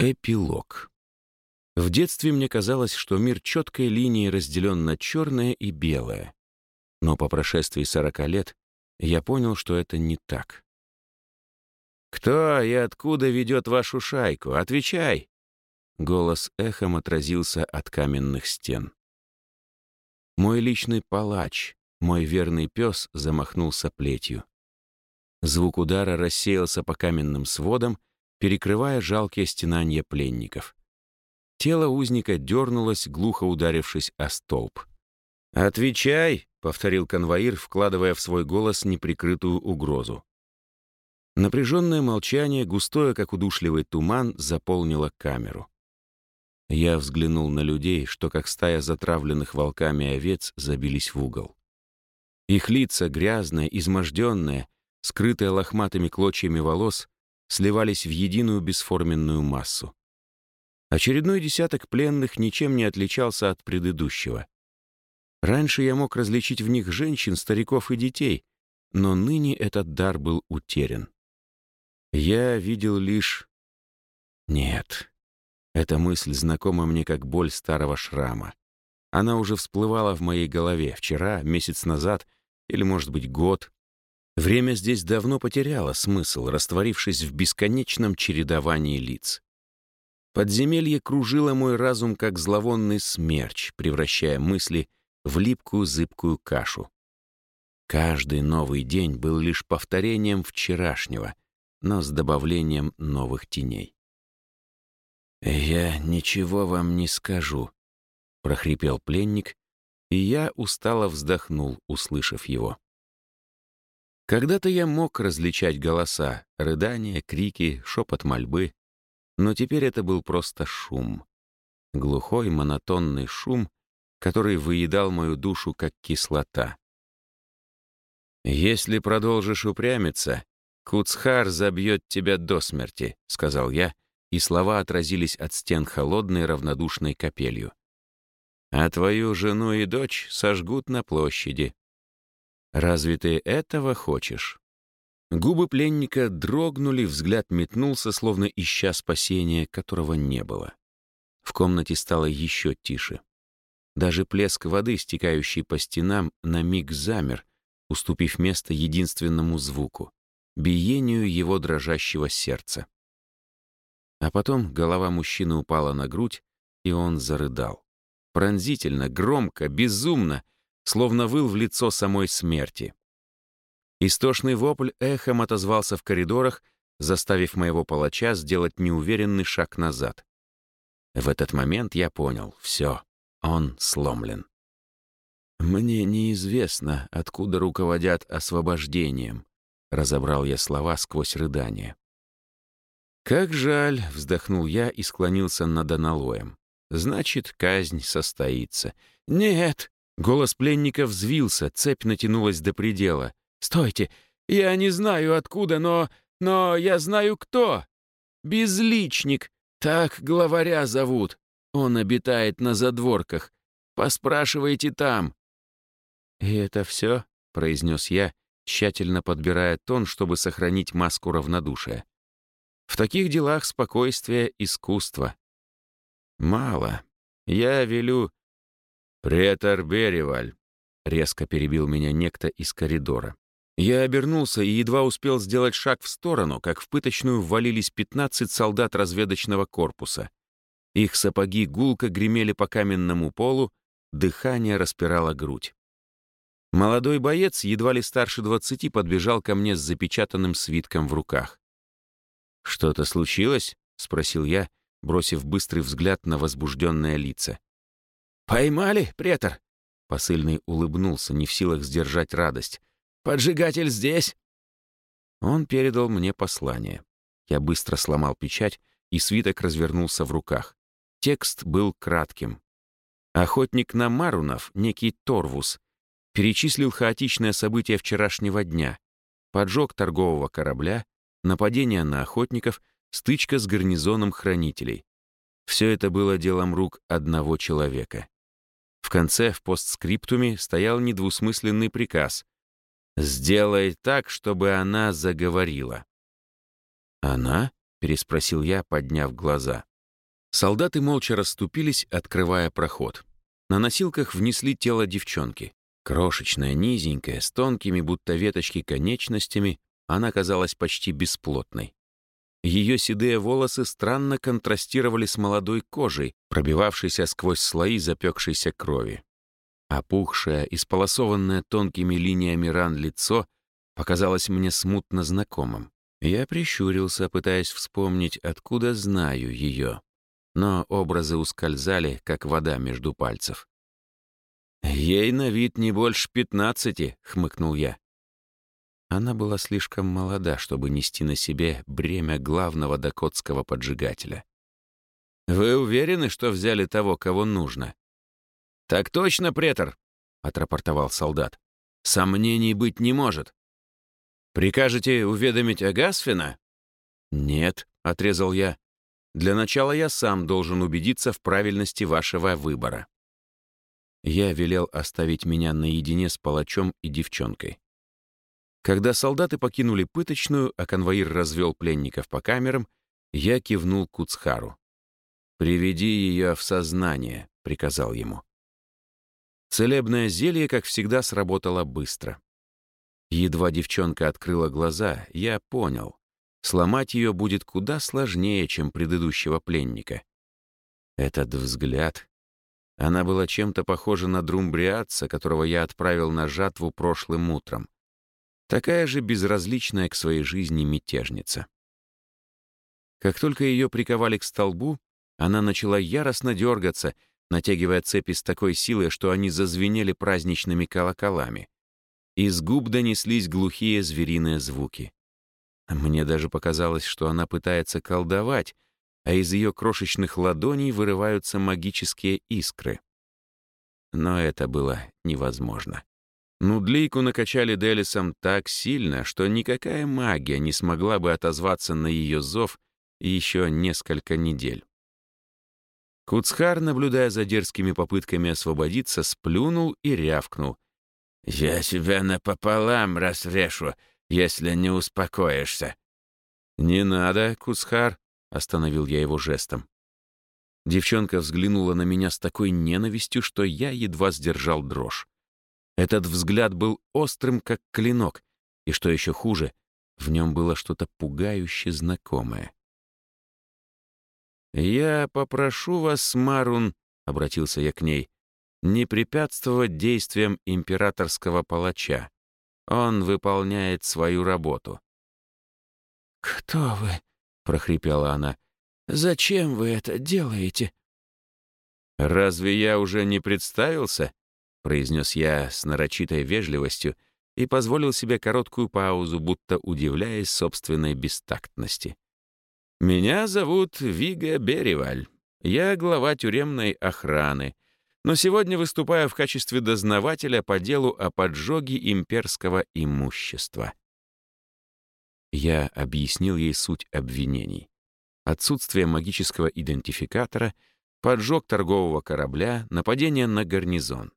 Эпилог. В детстве мне казалось, что мир четкой линией разделен на черное и белое. Но по прошествии сорока лет я понял, что это не так. «Кто и откуда ведет вашу шайку? Отвечай!» Голос эхом отразился от каменных стен. Мой личный палач, мой верный пес замахнулся плетью. Звук удара рассеялся по каменным сводам, перекрывая жалкие стенания пленников. Тело узника дернулось, глухо ударившись о столб. «Отвечай!» — повторил конвоир, вкладывая в свой голос неприкрытую угрозу. Напряженное молчание, густое, как удушливый туман, заполнило камеру. Я взглянул на людей, что, как стая затравленных волками овец, забились в угол. Их лица, грязные, изможденные, скрытые лохматыми клочьями волос, сливались в единую бесформенную массу. Очередной десяток пленных ничем не отличался от предыдущего. Раньше я мог различить в них женщин, стариков и детей, но ныне этот дар был утерян. Я видел лишь... Нет, эта мысль знакома мне как боль старого шрама. Она уже всплывала в моей голове вчера, месяц назад или, может быть, год. Время здесь давно потеряло смысл, растворившись в бесконечном чередовании лиц. Подземелье кружило мой разум, как зловонный смерч, превращая мысли в липкую зыбкую кашу. Каждый новый день был лишь повторением вчерашнего, но с добавлением новых теней. «Я ничего вам не скажу», — прохрипел пленник, и я устало вздохнул, услышав его. Когда-то я мог различать голоса, рыдания, крики, шепот мольбы, но теперь это был просто шум. Глухой, монотонный шум, который выедал мою душу, как кислота. «Если продолжишь упрямиться, Куцхар забьет тебя до смерти», — сказал я, и слова отразились от стен холодной равнодушной капелью. «А твою жену и дочь сожгут на площади. Разве ты этого хочешь?» Губы пленника дрогнули, взгляд метнулся, словно ища спасения, которого не было. В комнате стало еще тише. Даже плеск воды, стекающий по стенам, на миг замер, уступив место единственному звуку — биению его дрожащего сердца. А потом голова мужчины упала на грудь, и он зарыдал. Пронзительно, громко, безумно — словно выл в лицо самой смерти. Истошный вопль эхом отозвался в коридорах, заставив моего палача сделать неуверенный шаг назад. В этот момент я понял — все, он сломлен. «Мне неизвестно, откуда руководят освобождением», — разобрал я слова сквозь рыдание. «Как жаль», — вздохнул я и склонился над аналоем. «Значит, казнь состоится». «Нет!» Голос пленника взвился, цепь натянулась до предела. «Стойте! Я не знаю откуда, но... но я знаю кто! Безличник! Так главаря зовут. Он обитает на задворках. Поспрашивайте там». «И это все?» — произнес я, тщательно подбирая тон, чтобы сохранить маску равнодушия. «В таких делах спокойствие — искусство». «Мало. Я велю «Претор Береваль», — резко перебил меня некто из коридора. Я обернулся и едва успел сделать шаг в сторону, как в пыточную ввалились 15 солдат разведочного корпуса. Их сапоги гулко гремели по каменному полу, дыхание распирало грудь. Молодой боец, едва ли старше двадцати, подбежал ко мне с запечатанным свитком в руках. «Что-то случилось?» — спросил я, бросив быстрый взгляд на возбужденное лица. «Поймали, претор?» Посыльный улыбнулся, не в силах сдержать радость. «Поджигатель здесь?» Он передал мне послание. Я быстро сломал печать, и свиток развернулся в руках. Текст был кратким. Охотник на Марунов, некий Торвус, перечислил хаотичное событие вчерашнего дня. Поджог торгового корабля, нападение на охотников, стычка с гарнизоном хранителей. Все это было делом рук одного человека. В конце, в постскриптуме, стоял недвусмысленный приказ «Сделай так, чтобы она заговорила». «Она?» — переспросил я, подняв глаза. Солдаты молча расступились, открывая проход. На носилках внесли тело девчонки. Крошечная, низенькая, с тонкими, будто веточки, конечностями, она казалась почти бесплотной. Ее седые волосы странно контрастировали с молодой кожей, пробивавшейся сквозь слои запекшейся крови. Опухшее, исполосованное тонкими линиями ран лицо показалось мне смутно знакомым. Я прищурился, пытаясь вспомнить, откуда знаю ее. Но образы ускользали, как вода между пальцев. «Ей на вид не больше пятнадцати», — хмыкнул я. Она была слишком молода, чтобы нести на себе бремя главного докотского поджигателя. «Вы уверены, что взяли того, кого нужно?» «Так точно, претор», — отрапортовал солдат. «Сомнений быть не может». «Прикажете уведомить Агасфина?» «Нет», — отрезал я. «Для начала я сам должен убедиться в правильности вашего выбора». Я велел оставить меня наедине с палачом и девчонкой. Когда солдаты покинули пыточную, а конвоир развел пленников по камерам, я кивнул Куцхару. «Приведи ее в сознание», — приказал ему. Целебное зелье, как всегда, сработало быстро. Едва девчонка открыла глаза, я понял. Сломать ее будет куда сложнее, чем предыдущего пленника. Этот взгляд, она была чем-то похожа на друмбриатца, которого я отправил на жатву прошлым утром. Такая же безразличная к своей жизни мятежница. Как только ее приковали к столбу, она начала яростно дергаться, натягивая цепи с такой силой, что они зазвенели праздничными колоколами. Из губ донеслись глухие звериные звуки. Мне даже показалось, что она пытается колдовать, а из ее крошечных ладоней вырываются магические искры. Но это было невозможно. Нудлейку накачали Делисом так сильно, что никакая магия не смогла бы отозваться на ее зов еще несколько недель. Куцхар, наблюдая за дерзкими попытками освободиться, сплюнул и рявкнул. «Я тебя напополам разрешу, если не успокоишься». «Не надо, Куцхар», Остановил я его жестом. Девчонка взглянула на меня с такой ненавистью, что я едва сдержал дрожь. Этот взгляд был острым, как клинок, и, что еще хуже, в нем было что-то пугающе знакомое. «Я попрошу вас, Марун», — обратился я к ней, «не препятствовать действиям императорского палача. Он выполняет свою работу». «Кто вы?» прохрипела она. «Зачем вы это делаете?» «Разве я уже не представился?» — произнес я с нарочитой вежливостью и позволил себе короткую паузу, будто удивляясь собственной бестактности. «Меня зовут Вига Береваль. Я глава тюремной охраны, но сегодня выступаю в качестве дознавателя по делу о поджоге имперского имущества». Я объяснил ей суть обвинений. Отсутствие магического идентификатора, поджог торгового корабля, нападение на гарнизон.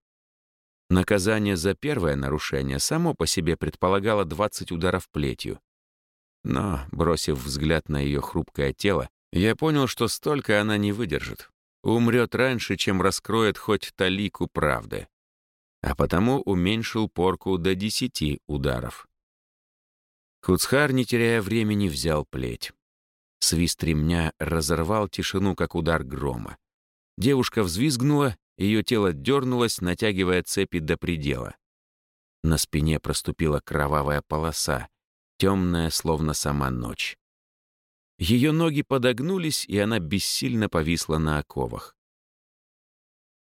Наказание за первое нарушение само по себе предполагало 20 ударов плетью. Но, бросив взгляд на ее хрупкое тело, я понял, что столько она не выдержит. Умрет раньше, чем раскроет хоть талику правды. А потому уменьшил порку до 10 ударов. Куцхар, не теряя времени, взял плеть. Свист ремня разорвал тишину, как удар грома. Девушка взвизгнула, ее тело дернулось, натягивая цепи до предела. На спине проступила кровавая полоса, темная, словно сама ночь. Ее ноги подогнулись, и она бессильно повисла на оковах.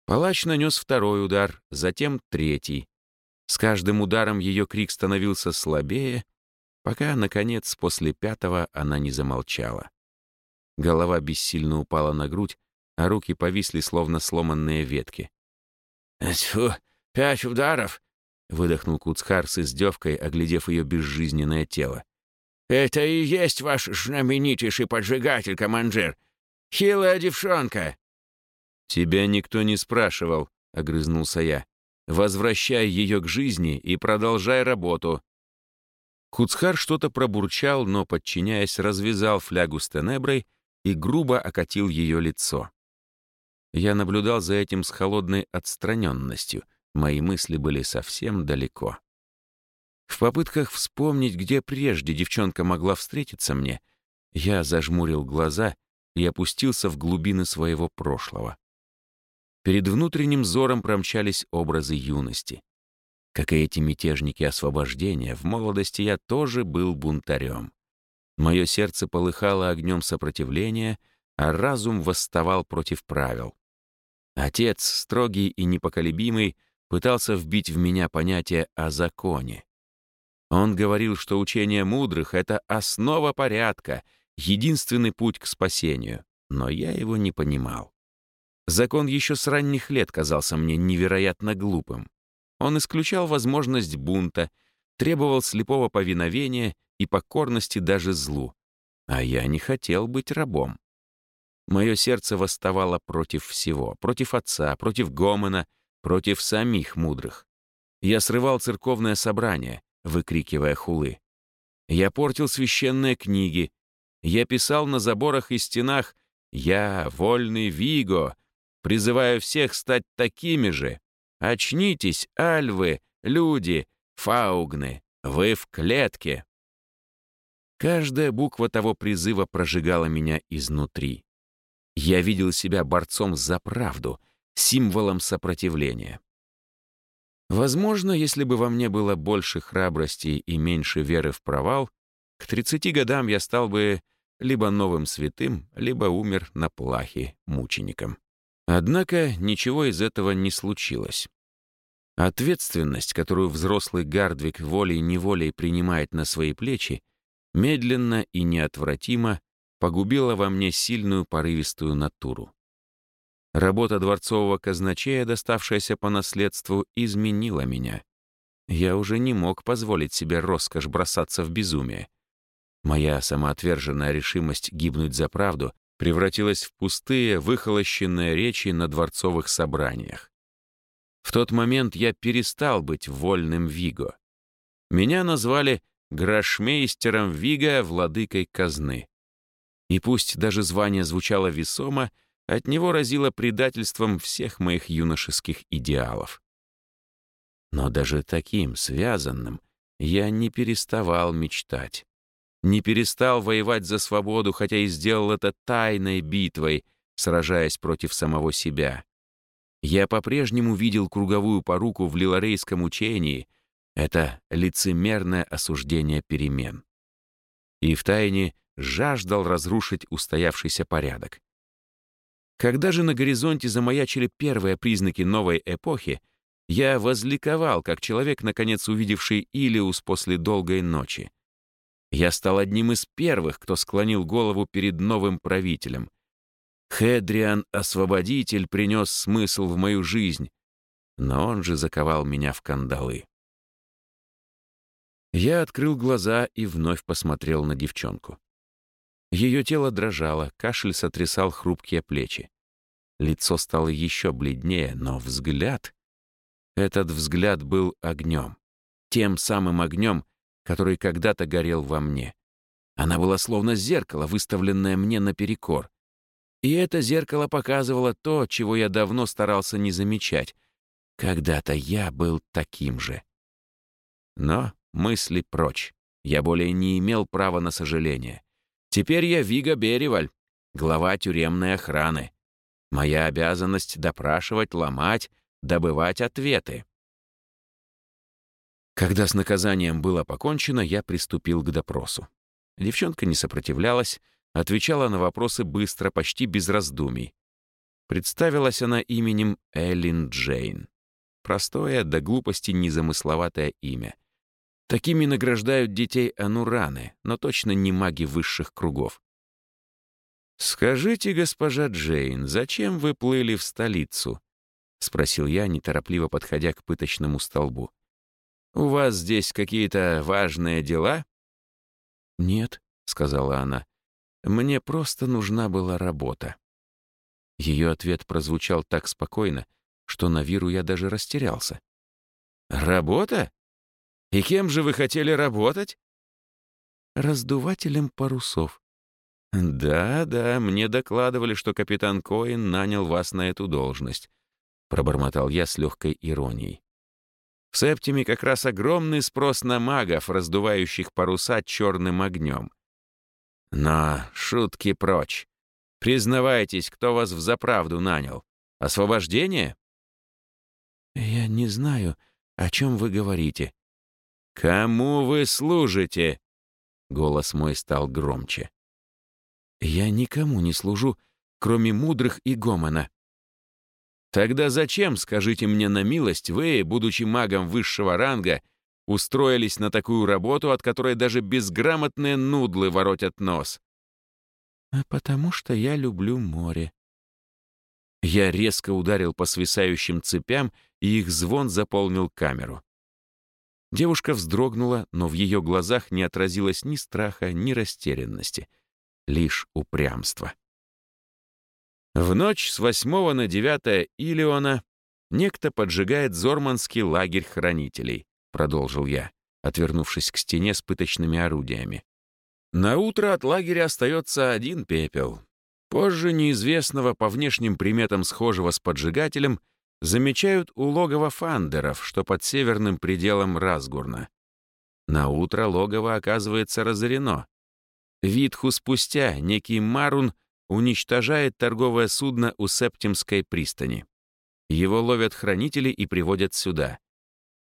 Палач нанес второй удар, затем третий. С каждым ударом ее крик становился слабее, пока, наконец, после пятого она не замолчала. Голова бессильно упала на грудь, а руки повисли, словно сломанные ветки. «Тьфу, пять ударов!» — выдохнул Куцхар с издевкой, оглядев ее безжизненное тело. «Это и есть ваш знаменитейший поджигатель, командир! Хилая девчонка!» «Тебя никто не спрашивал», — огрызнулся я. «Возвращай ее к жизни и продолжай работу. Куцхар что-то пробурчал, но, подчиняясь, развязал флягу с тенеброй и грубо окатил ее лицо. Я наблюдал за этим с холодной отстраненностью. Мои мысли были совсем далеко. В попытках вспомнить, где прежде девчонка могла встретиться мне, я зажмурил глаза и опустился в глубины своего прошлого. Перед внутренним взором промчались образы юности. Как и эти мятежники освобождения, в молодости я тоже был бунтарем. Мое сердце полыхало огнем сопротивления, а разум восставал против правил. Отец, строгий и непоколебимый, пытался вбить в меня понятие о законе. Он говорил, что учение мудрых — это основа порядка, единственный путь к спасению, но я его не понимал. Закон еще с ранних лет казался мне невероятно глупым. Он исключал возможность бунта, требовал слепого повиновения и покорности даже злу. А я не хотел быть рабом. Мое сердце восставало против всего, против отца, против Гомена, против самих мудрых. Я срывал церковное собрание, выкрикивая хулы. Я портил священные книги. Я писал на заборах и стенах «Я, вольный Виго, призываю всех стать такими же. Очнитесь, альвы, люди, фаугны, вы в клетке». Каждая буква того призыва прожигала меня изнутри. Я видел себя борцом за правду, символом сопротивления. Возможно, если бы во мне было больше храбрости и меньше веры в провал, к 30 годам я стал бы либо новым святым, либо умер на плахе мучеником. Однако ничего из этого не случилось. Ответственность, которую взрослый Гардвик волей-неволей принимает на свои плечи, медленно и неотвратимо погубила во мне сильную порывистую натуру. Работа дворцового казначея, доставшаяся по наследству, изменила меня. Я уже не мог позволить себе роскошь бросаться в безумие. Моя самоотверженная решимость гибнуть за правду превратилась в пустые, выхолощенные речи на дворцовых собраниях. В тот момент я перестал быть вольным Виго. Меня назвали грошмейстером Вига, владыкой казны. И пусть даже звание звучало весомо, от него разило предательством всех моих юношеских идеалов. Но даже таким, связанным, я не переставал мечтать. Не перестал воевать за свободу, хотя и сделал это тайной битвой, сражаясь против самого себя. Я по-прежнему видел круговую поруку в лиларейском учении. Это лицемерное осуждение перемен. И втайне жаждал разрушить устоявшийся порядок. Когда же на горизонте замаячили первые признаки новой эпохи, я возликовал, как человек, наконец увидевший Илиус после долгой ночи. Я стал одним из первых, кто склонил голову перед новым правителем. Хедриан-освободитель принес смысл в мою жизнь, но он же заковал меня в кандалы. Я открыл глаза и вновь посмотрел на девчонку. Ее тело дрожало, кашель сотрясал хрупкие плечи. Лицо стало еще бледнее, но взгляд... Этот взгляд был огнем. Тем самым огнем, который когда-то горел во мне. Она была словно зеркало, выставленное мне наперекор. И это зеркало показывало то, чего я давно старался не замечать. Когда-то я был таким же. Но мысли прочь. Я более не имел права на сожаление. Теперь я Вига Береваль, глава тюремной охраны. Моя обязанность — допрашивать, ломать, добывать ответы. Когда с наказанием было покончено, я приступил к допросу. Девчонка не сопротивлялась, отвечала на вопросы быстро, почти без раздумий. Представилась она именем Эллин Джейн. Простое, до глупости незамысловатое имя — Такими награждают детей анураны, но точно не маги высших кругов. «Скажите, госпожа Джейн, зачем вы плыли в столицу?» — спросил я, неторопливо подходя к пыточному столбу. «У вас здесь какие-то важные дела?» «Нет», — сказала она, — «мне просто нужна была работа». Ее ответ прозвучал так спокойно, что на Виру я даже растерялся. «Работа? И кем же вы хотели работать? Раздувателем парусов. «Да, да, мне докладывали, что капитан Коин нанял вас на эту должность», — пробормотал я с легкой иронией. «В Септиме как раз огромный спрос на магов, раздувающих паруса черным огнем. Но шутки прочь. Признавайтесь, кто вас в заправду нанял. Освобождение?» «Я не знаю, о чем вы говорите». «Кому вы служите?» Голос мой стал громче. Я никому не служу, кроме мудрых и Гомона. Тогда зачем, скажите мне на милость, вы, будучи магом высшего ранга, устроились на такую работу, от которой даже безграмотные нудлы воротят нос? А потому что я люблю море. Я резко ударил по свисающим цепям, и их звон заполнил камеру. Девушка вздрогнула, но в ее глазах не отразилось ни страха, ни растерянности — лишь упрямство. В ночь с 8 на 9 Илиона некто поджигает Зорманский лагерь хранителей, продолжил я, отвернувшись к стене с пыточными орудиями. На утро от лагеря остается один пепел. Позже неизвестного по внешним приметам схожего с поджигателем замечают у логова фандеров, что под северным пределом Разгурна. На утро логово оказывается разорено, Витху спустя некий Марун уничтожает торговое судно у Септимской пристани. Его ловят хранители и приводят сюда.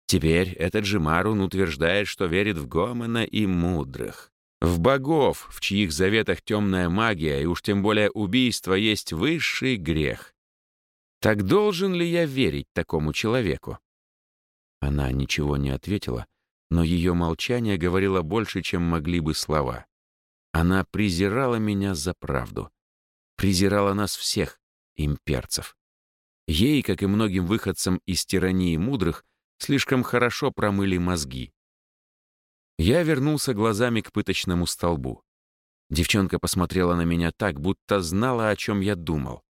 Теперь этот же Марун утверждает, что верит в Гомена и мудрых. В богов, в чьих заветах темная магия и уж тем более убийство есть высший грех. Так должен ли я верить такому человеку? Она ничего не ответила, но ее молчание говорило больше, чем могли бы слова. Она презирала меня за правду. Презирала нас всех, имперцев. Ей, как и многим выходцам из тирании мудрых, слишком хорошо промыли мозги. Я вернулся глазами к пыточному столбу. Девчонка посмотрела на меня так, будто знала, о чем я думал.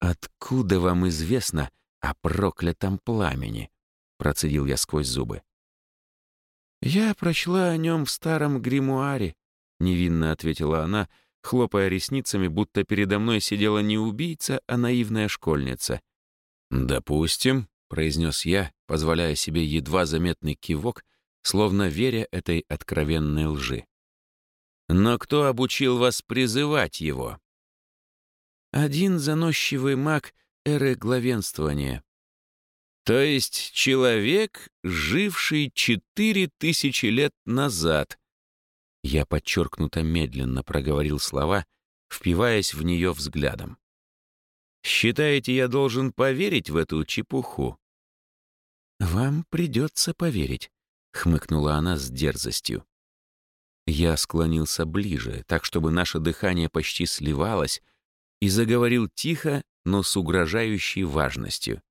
«Откуда вам известно о проклятом пламени?» — процедил я сквозь зубы. «Я прочла о нем в старом гримуаре», — невинно ответила она, хлопая ресницами, будто передо мной сидела не убийца, а наивная школьница. «Допустим», — произнес я, позволяя себе едва заметный кивок, словно веря этой откровенной лжи. «Но кто обучил вас призывать его?» «Один заносчивый маг эры главенствования», то есть человек, живший четыре тысячи лет назад, я подчеркнуто медленно проговорил слова, впиваясь в нее взглядом. «Считаете, я должен поверить в эту чепуху?» «Вам придется поверить», — хмыкнула она с дерзостью. Я склонился ближе, так, чтобы наше дыхание почти сливалось, и заговорил тихо, но с угрожающей важностью.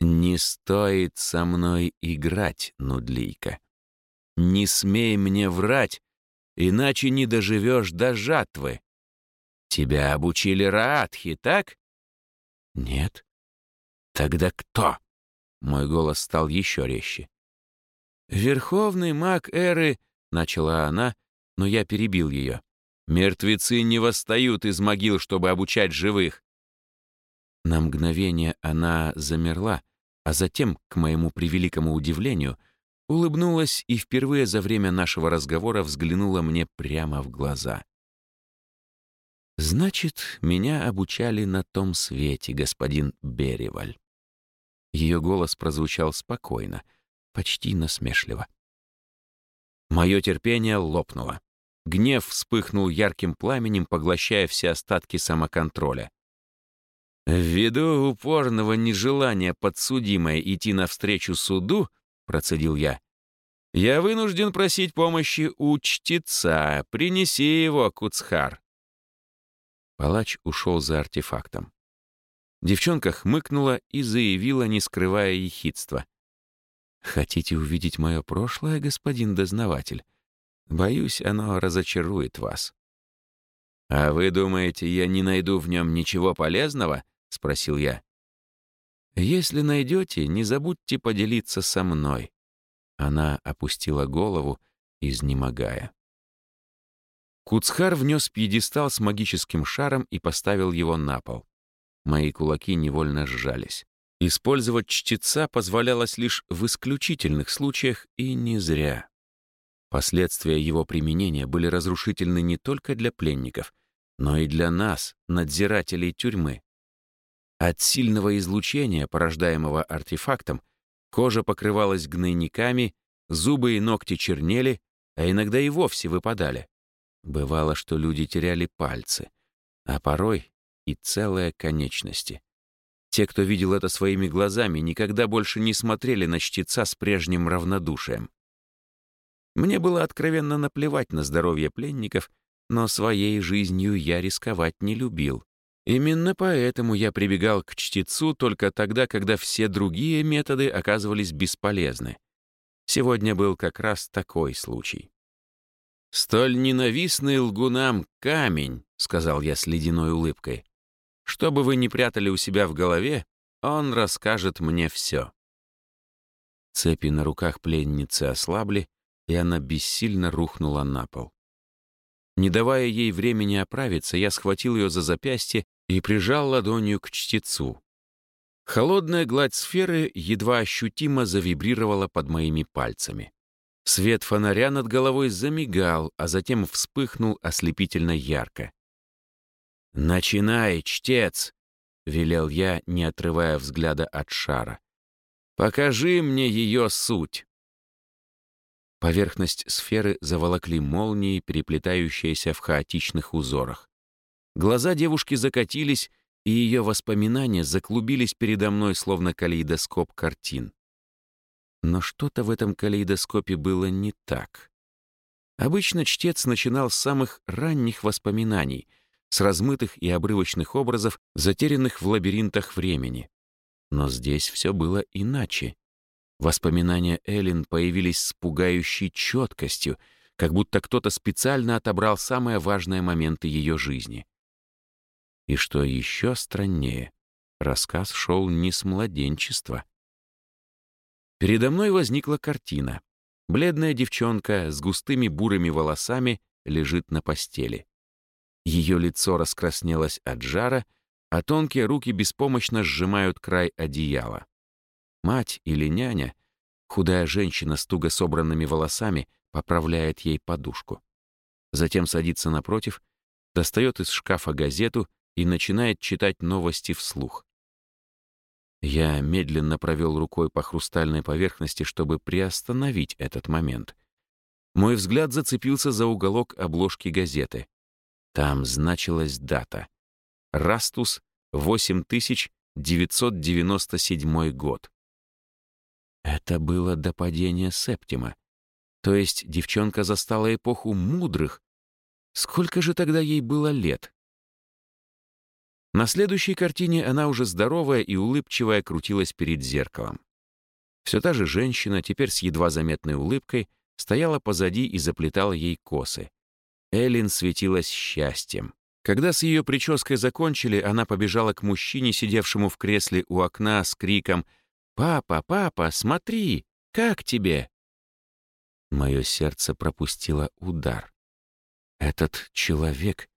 «Не стоит со мной играть, нудлейка. Не смей мне врать, иначе не доживешь до жатвы. Тебя обучили Раатхи, так? Нет. Тогда кто? Мой голос стал еще резче. Верховный маг Эры, начала она, но я перебил ее. Мертвецы не восстают из могил, чтобы обучать живых. На мгновение она замерла, а затем, к моему превеликому удивлению, улыбнулась и впервые за время нашего разговора взглянула мне прямо в глаза. «Значит, меня обучали на том свете, господин Береваль». Ее голос прозвучал спокойно, почти насмешливо. Мое терпение лопнуло. Гнев вспыхнул ярким пламенем, поглощая все остатки самоконтроля. Ввиду упорного нежелания подсудимой идти навстречу суду, процедил я. «Я вынужден просить помощи у. Принеси его, Куцхар». Палач ушел за артефактом. Девчонка хмыкнула и заявила, не скрывая ехидства. «Хотите увидеть мое прошлое, господин дознаватель? Боюсь, оно разочарует вас». «А вы думаете, я не найду в нем ничего полезного?» — спросил я. Если найдете, не забудьте поделиться со мной». Она опустила голову, изнемогая. Куцхар внес пьедестал с магическим шаром и поставил его на пол. Мои кулаки невольно сжались. Использовать чтеца позволялось лишь в исключительных случаях и не зря. Последствия его применения были разрушительны не только для пленников, но и для нас, надзирателей тюрьмы. От сильного излучения, порождаемого артефактом, кожа покрывалась гнойниками, зубы и ногти чернели, а иногда и вовсе выпадали. Бывало, что люди теряли пальцы, а порой и целые конечности. Те, кто видел это своими глазами, никогда больше не смотрели на чтеца с прежним равнодушием. Мне было откровенно наплевать на здоровье пленников, но своей жизнью я рисковать не любил. Именно поэтому я прибегал к чтецу только тогда, когда все другие методы оказывались бесполезны. Сегодня был как раз такой случай. «Столь ненавистный лгунам камень», — сказал я с ледяной улыбкой. «Что бы вы ни прятали у себя в голове, он расскажет мне все». Цепи на руках пленницы ослабли, и она бессильно рухнула на пол. Не давая ей времени оправиться, я схватил ее за запястье и прижал ладонью к чтецу. Холодная гладь сферы едва ощутимо завибрировала под моими пальцами. Свет фонаря над головой замигал, а затем вспыхнул ослепительно ярко. «Начинай, чтец!» — велел я, не отрывая взгляда от шара. «Покажи мне ее суть!» Поверхность сферы заволокли молнии, переплетающиеся в хаотичных узорах. Глаза девушки закатились, и ее воспоминания заклубились передо мной, словно калейдоскоп картин. Но что-то в этом калейдоскопе было не так. Обычно чтец начинал с самых ранних воспоминаний, с размытых и обрывочных образов, затерянных в лабиринтах времени. Но здесь все было иначе. Воспоминания Эллен появились с пугающей четкостью, как будто кто-то специально отобрал самые важные моменты ее жизни. И что еще страннее, рассказ шел не с младенчества. Передо мной возникла картина. Бледная девчонка с густыми бурыми волосами лежит на постели. Ее лицо раскраснелось от жара, а тонкие руки беспомощно сжимают край одеяла. Мать или няня, худая женщина с туго собранными волосами, поправляет ей подушку. Затем садится напротив, достает из шкафа газету и начинает читать новости вслух. Я медленно провел рукой по хрустальной поверхности, чтобы приостановить этот момент. Мой взгляд зацепился за уголок обложки газеты. Там значилась дата. Растус, 8997 год. Это было до падения Септима. То есть девчонка застала эпоху мудрых. Сколько же тогда ей было лет? На следующей картине она уже здоровая и улыбчивая крутилась перед зеркалом. Все та же женщина, теперь с едва заметной улыбкой, стояла позади и заплетала ей косы. Эллин светилась счастьем. Когда с ее прической закончили, она побежала к мужчине, сидевшему в кресле у окна, с криком «Папа, папа, смотри! Как тебе?» Мое сердце пропустило удар. Этот человек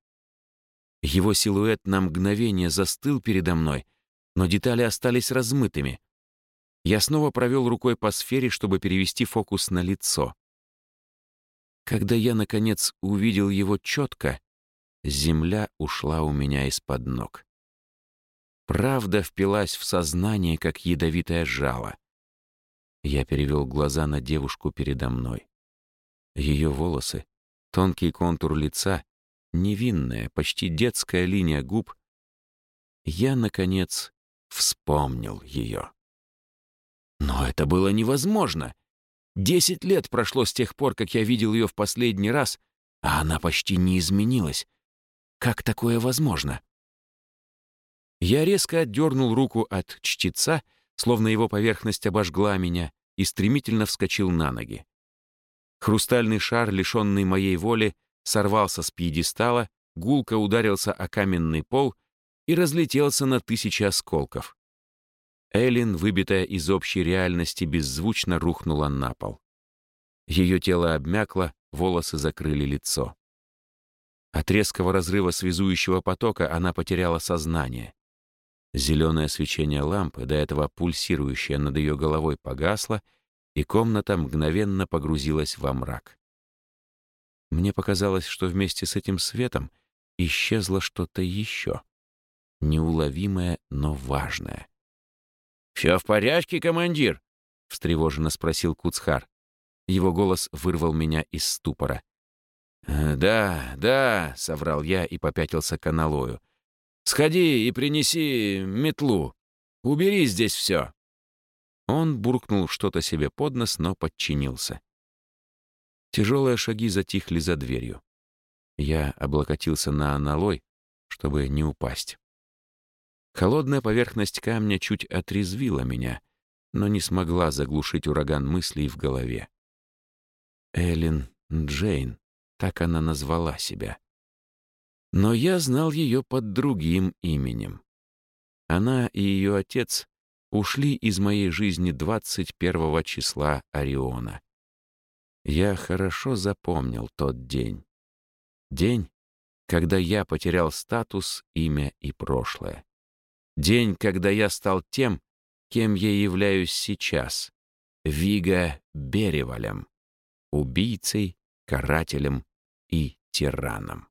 его силуэт на мгновение застыл передо мной, но детали остались размытыми. Я снова провел рукой по сфере, чтобы перевести фокус на лицо. Когда я, наконец, увидел его четко, земля ушла у меня из-под ног. Правда впилась в сознание, как ядовитое жало. Я перевел глаза на девушку передо мной. Ее волосы, тонкий контур лица невинная, почти детская линия губ, я, наконец, вспомнил ее. Но это было невозможно. Десять лет прошло с тех пор, как я видел ее в последний раз, а она почти не изменилась. Как такое возможно? Я резко отдернул руку от чтеца, словно его поверхность обожгла меня, и стремительно вскочил на ноги. Хрустальный шар, лишенный моей воли, сорвался с пьедестала, гулко ударился о каменный пол и разлетелся на тысячи осколков. Эллин, выбитая из общей реальности, беззвучно рухнула на пол. Ее тело обмякло, волосы закрыли лицо. От резкого разрыва связующего потока она потеряла сознание. Зеленое свечение лампы, до этого пульсирующее над ее головой, погасло, и комната мгновенно погрузилась во мрак. Мне показалось, что вместе с этим светом исчезло что-то еще. Неуловимое, но важное. «Все в порядке, командир?» — встревоженно спросил Куцхар. Его голос вырвал меня из ступора. «Э, «Да, да», — соврал я и попятился к аналою. «Сходи и принеси метлу. Убери здесь все». Он буркнул что-то себе под нос, но подчинился. Тяжелые шаги затихли за дверью. Я облокотился на аналой, чтобы не упасть. Холодная поверхность камня чуть отрезвила меня, но не смогла заглушить ураган мыслей в голове. Эллен Джейн, так она назвала себя. Но я знал ее под другим именем. Она и ее отец ушли из моей жизни 21 числа Ориона. Я хорошо запомнил тот день. День, когда я потерял статус, имя и прошлое. День, когда я стал тем, кем я являюсь сейчас. Вига Беревалем. Убийцей, карателем и тираном.